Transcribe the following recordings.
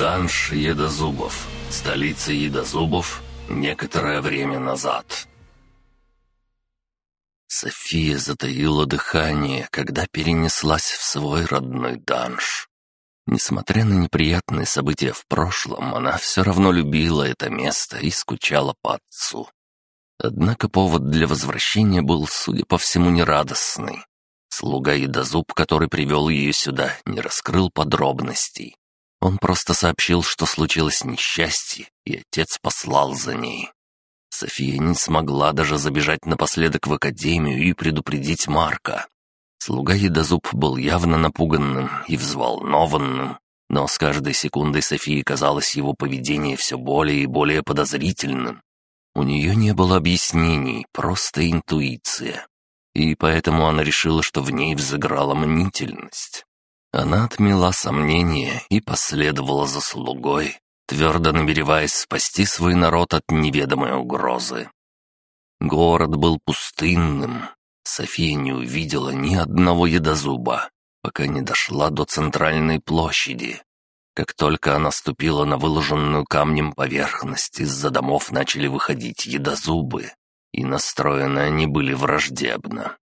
Данж Едозубов. Столица Едозубов. Некоторое время назад. София затаила дыхание, когда перенеслась в свой родной данж. Несмотря на неприятные события в прошлом, она все равно любила это место и скучала по отцу. Однако повод для возвращения был, судя по всему, нерадостный. Слуга Едозуб, который привел ее сюда, не раскрыл подробностей. Он просто сообщил, что случилось несчастье, и отец послал за ней. София не смогла даже забежать напоследок в академию и предупредить Марка. Слуга Едозуб был явно напуганным и взволнованным, но с каждой секундой Софии казалось его поведение все более и более подозрительным. У нее не было объяснений, просто интуиция. И поэтому она решила, что в ней взыграла мнительность. Она отмела сомнения и последовала за слугой, твердо намереваясь спасти свой народ от неведомой угрозы. Город был пустынным. София не увидела ни одного едозуба, пока не дошла до центральной площади. Как только она ступила на выложенную камнем поверхность, из-за домов начали выходить едозубы, и настроены они были враждебно.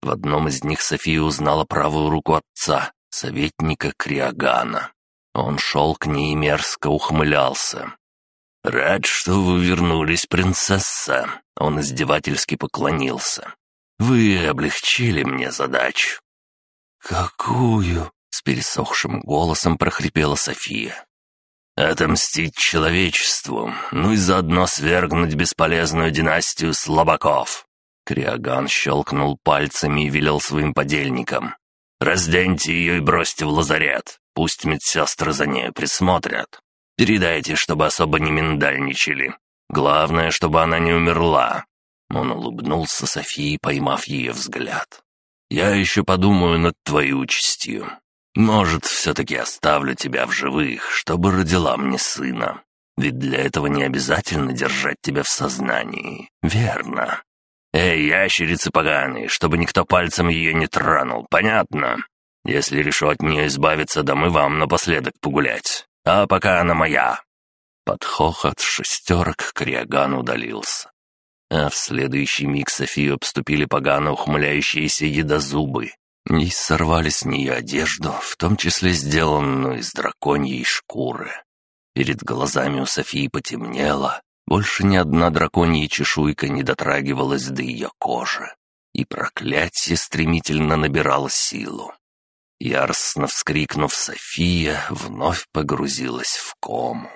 В одном из них София узнала правую руку отца, советника Криогана. Он шел к ней и мерзко ухмылялся. «Рад, что вы вернулись, принцесса!» Он издевательски поклонился. «Вы облегчили мне задачу». «Какую?» — с пересохшим голосом прохрипела София. «Отомстить человечеству, ну и заодно свергнуть бесполезную династию слабаков». Криоган щелкнул пальцами и велел своим подельникам. Разденьте ее и бросьте в лазарет. Пусть медсестры за нею присмотрят. Передайте, чтобы особо не миндальничали. Главное, чтобы она не умерла». Он улыбнулся Софии, поймав ее взгляд. «Я еще подумаю над твоей участью. Может, все-таки оставлю тебя в живых, чтобы родила мне сына. Ведь для этого не обязательно держать тебя в сознании, верно?» «Эй, ящерицы поганые, чтобы никто пальцем ее не тронул, понятно? Если решу от нее избавиться, да мы вам напоследок погулять. А пока она моя». Под хохот шестерок Криоган удалился. А в следующий миг Софию обступили погано ухмыляющиеся едозубы и сорвали с нее одежду, в том числе сделанную из драконьей шкуры. Перед глазами у Софии потемнело, больше ни одна драконья чешуйка не дотрагивалась до ее кожи, и проклятие стремительно набирало силу. Яростно вскрикнув, София вновь погрузилась в кому.